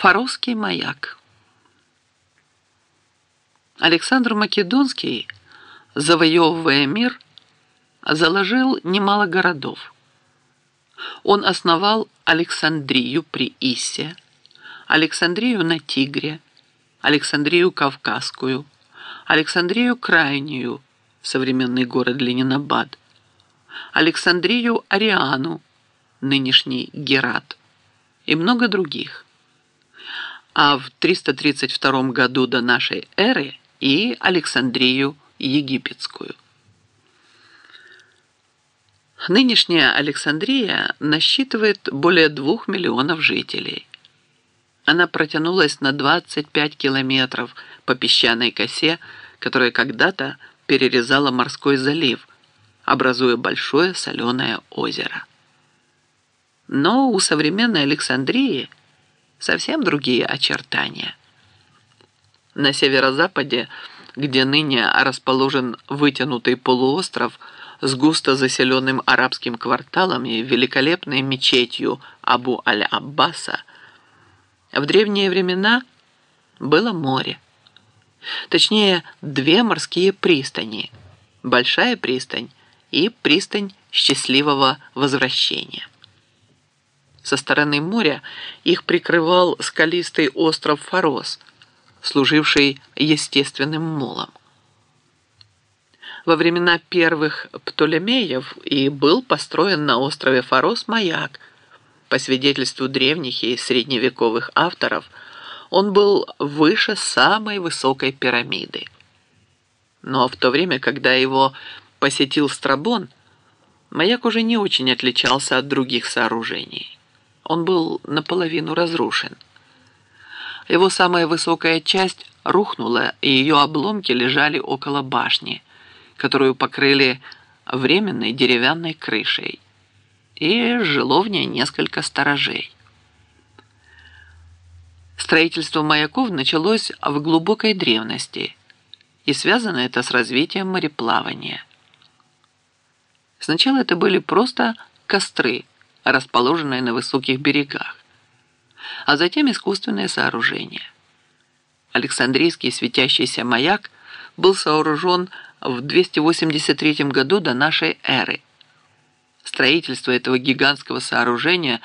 Фаросский маяк. Александр Македонский, завоевывая мир, заложил немало городов. Он основал Александрию при Иссе, Александрию на Тигре, Александрию Кавказскую, Александрию Крайнюю, современный город Ленинабад, Александрию Ариану, нынешний Герат, и много других. А в 332 году до нашей эры и Александрию Египетскую. Нынешняя Александрия насчитывает более двух миллионов жителей. Она протянулась на 25 километров по песчаной косе, которая когда-то перерезала морской залив, образуя большое соленое озеро. Но у современной Александрии совсем другие очертания. На северо-западе, где ныне расположен вытянутый полуостров с густо заселенным арабским кварталом и великолепной мечетью Абу-аль-Аббаса, в древние времена было море. Точнее, две морские пристани. Большая пристань и пристань счастливого возвращения. Со стороны моря их прикрывал скалистый остров Фарос, служивший естественным молом. Во времена первых Птолемеев и был построен на острове Фарос маяк. По свидетельству древних и средневековых авторов, он был выше самой высокой пирамиды. Но в то время, когда его посетил Страбон, маяк уже не очень отличался от других сооружений. Он был наполовину разрушен. Его самая высокая часть рухнула, и ее обломки лежали около башни, которую покрыли временной деревянной крышей, и жило в ней несколько сторожей. Строительство маяков началось в глубокой древности, и связано это с развитием мореплавания. Сначала это были просто костры, расположенные на высоких берегах, а затем искусственное сооружение. Александрийский светящийся маяк был сооружен в 283 году до нашей эры. Строительство этого гигантского сооружения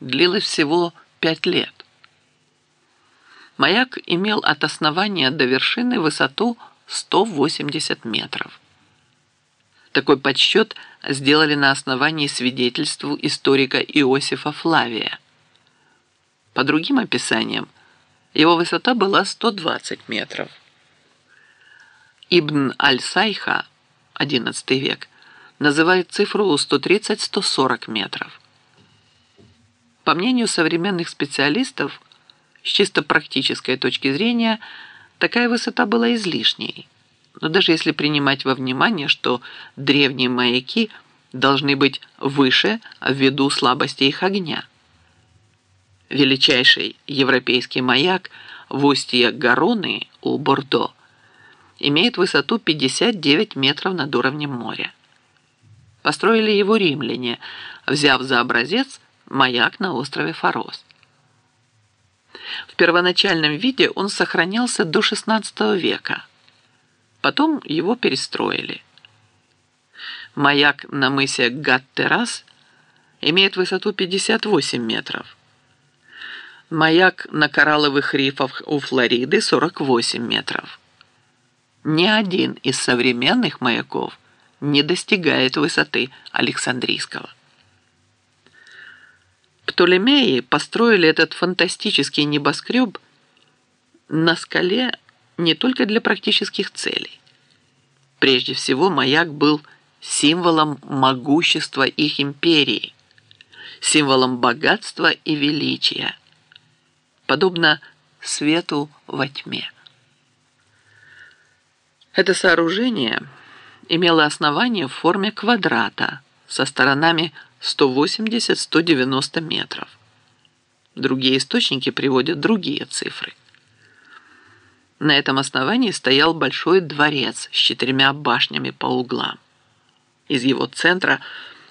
длилось всего пять лет. Маяк имел от основания до вершины высоту 180 метров. Такой подсчет сделали на основании свидетельств историка Иосифа Флавия. По другим описаниям, его высота была 120 метров. Ибн Аль-Сайха, XI век, называет цифру 130-140 метров. По мнению современных специалистов, с чисто практической точки зрения, такая высота была излишней – но даже если принимать во внимание, что древние маяки должны быть выше ввиду слабости их огня. Величайший европейский маяк в устье Гароны у Бордо имеет высоту 59 метров над уровнем моря. Построили его римляне, взяв за образец маяк на острове Фарос. В первоначальном виде он сохранялся до XVI века – Потом его перестроили. Маяк на мысе Гаттерас имеет высоту 58 метров. Маяк на коралловых рифах у Флориды 48 метров. Ни один из современных маяков не достигает высоты Александрийского. Птолемеи построили этот фантастический небоскреб на скале не только для практических целей. Прежде всего, маяк был символом могущества их империи, символом богатства и величия, подобно свету во тьме. Это сооружение имело основание в форме квадрата со сторонами 180-190 метров. Другие источники приводят другие цифры. На этом основании стоял большой дворец с четырьмя башнями по углам. Из его центра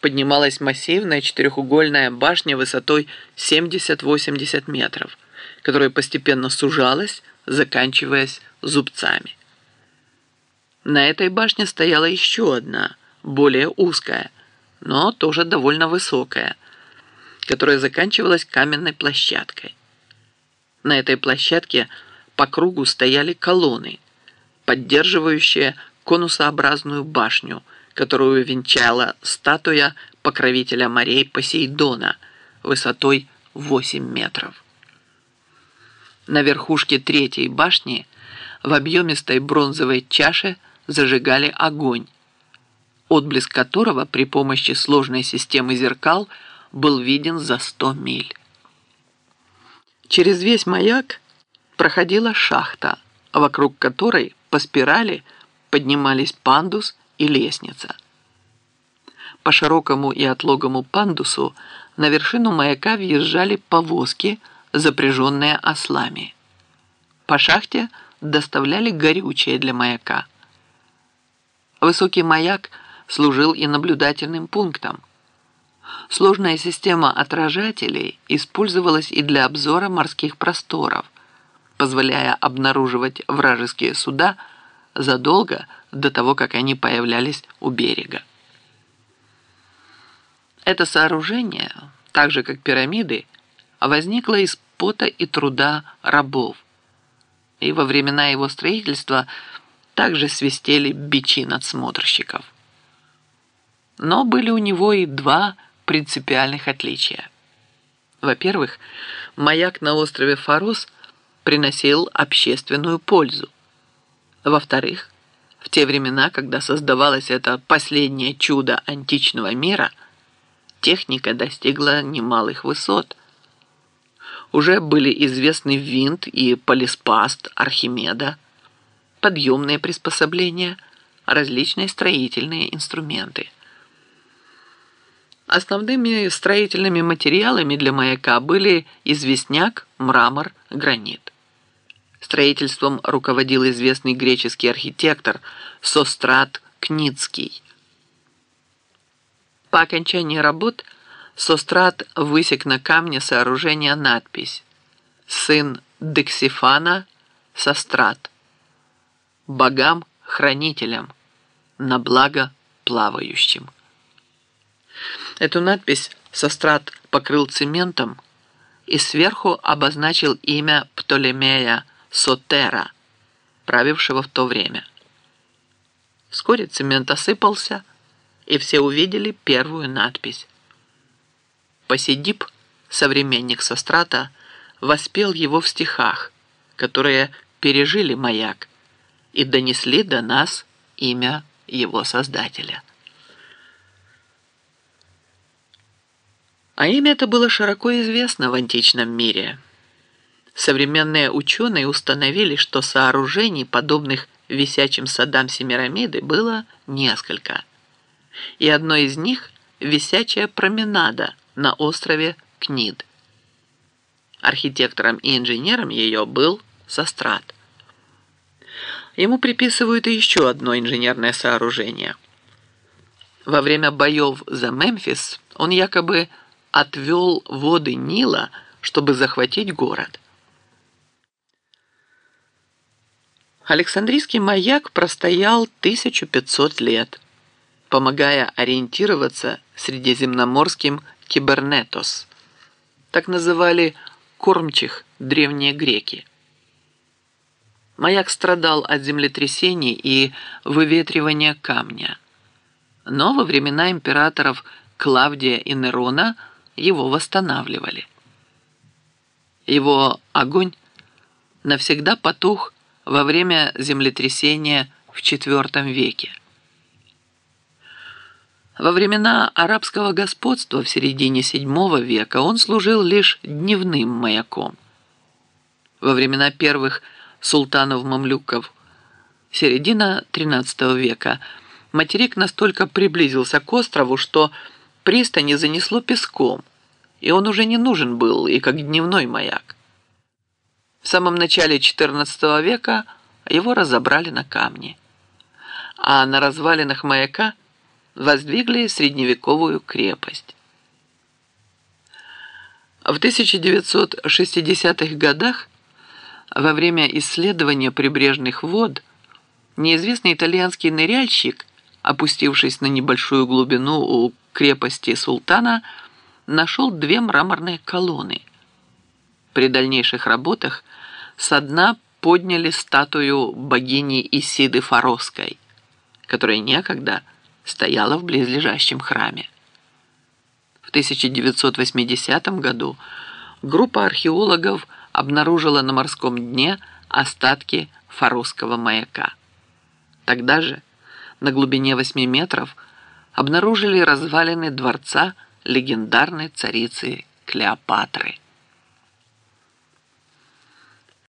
поднималась массивная четырехугольная башня высотой 70-80 метров, которая постепенно сужалась, заканчиваясь зубцами. На этой башне стояла еще одна, более узкая, но тоже довольно высокая, которая заканчивалась каменной площадкой. На этой площадке по кругу стояли колонны, поддерживающие конусообразную башню, которую венчала статуя покровителя морей Посейдона высотой 8 метров. На верхушке третьей башни в объемистой бронзовой чаше зажигали огонь, отблеск которого при помощи сложной системы зеркал был виден за 100 миль. Через весь маяк проходила шахта, вокруг которой по спирали поднимались пандус и лестница. По широкому и отлогому пандусу на вершину маяка въезжали повозки, запряженные ослами. По шахте доставляли горючее для маяка. Высокий маяк служил и наблюдательным пунктом. Сложная система отражателей использовалась и для обзора морских просторов, позволяя обнаруживать вражеские суда задолго до того, как они появлялись у берега. Это сооружение, так же как пирамиды, возникло из пота и труда рабов. И во времена его строительства также свистели бичи надсмотрщиков. Но были у него и два принципиальных отличия. Во-первых, маяк на острове Фарос приносил общественную пользу. Во-вторых, в те времена, когда создавалось это последнее чудо античного мира, техника достигла немалых высот. Уже были известны винт и полиспаст Архимеда, подъемные приспособления, различные строительные инструменты. Основными строительными материалами для маяка были известняк, мрамор, гранит. Строительством руководил известный греческий архитектор Сострат Кницкий. По окончании работ Сострат высек на камне сооружения надпись «Сын Дексифана Сострат. Богам-хранителям, на благо плавающим». Эту надпись Сострат покрыл цементом и сверху обозначил имя Птолемея Сотера, правившего в то время. Вскоре цемент осыпался, и все увидели первую надпись. Посидип, современник Сострата, воспел его в стихах, которые пережили маяк и донесли до нас имя его создателя. А имя это было широко известно в античном мире – Современные ученые установили, что сооружений, подобных висячим садам Семирамиды, было несколько. И одно из них – висячая променада на острове Книд. Архитектором и инженером ее был Сострат. Ему приписывают и еще одно инженерное сооружение. Во время боев за Мемфис он якобы отвел воды Нила, чтобы захватить город – Александрийский маяк простоял 1500 лет, помогая ориентироваться средиземноморским кибернетос. Так называли кормчих древние греки. Маяк страдал от землетрясений и выветривания камня. Но во времена императоров Клавдия и Нерона его восстанавливали. Его огонь навсегда потух во время землетрясения в IV веке. Во времена арабского господства в середине VII века он служил лишь дневным маяком. Во времена первых султанов-мамлюков середина XIII века материк настолько приблизился к острову, что пристани занесло песком, и он уже не нужен был и как дневной маяк. В самом начале XIV века его разобрали на камни, а на развалинах маяка воздвигли средневековую крепость. В 1960-х годах во время исследования прибрежных вод неизвестный итальянский ныряльщик, опустившись на небольшую глубину у крепости Султана, нашел две мраморные колонны. При дальнейших работах со дна подняли статую богини Исиды Фаросской, которая некогда стояла в близлежащем храме. В 1980 году группа археологов обнаружила на морском дне остатки Фаросского маяка. Тогда же, на глубине 8 метров, обнаружили развалины дворца легендарной царицы Клеопатры.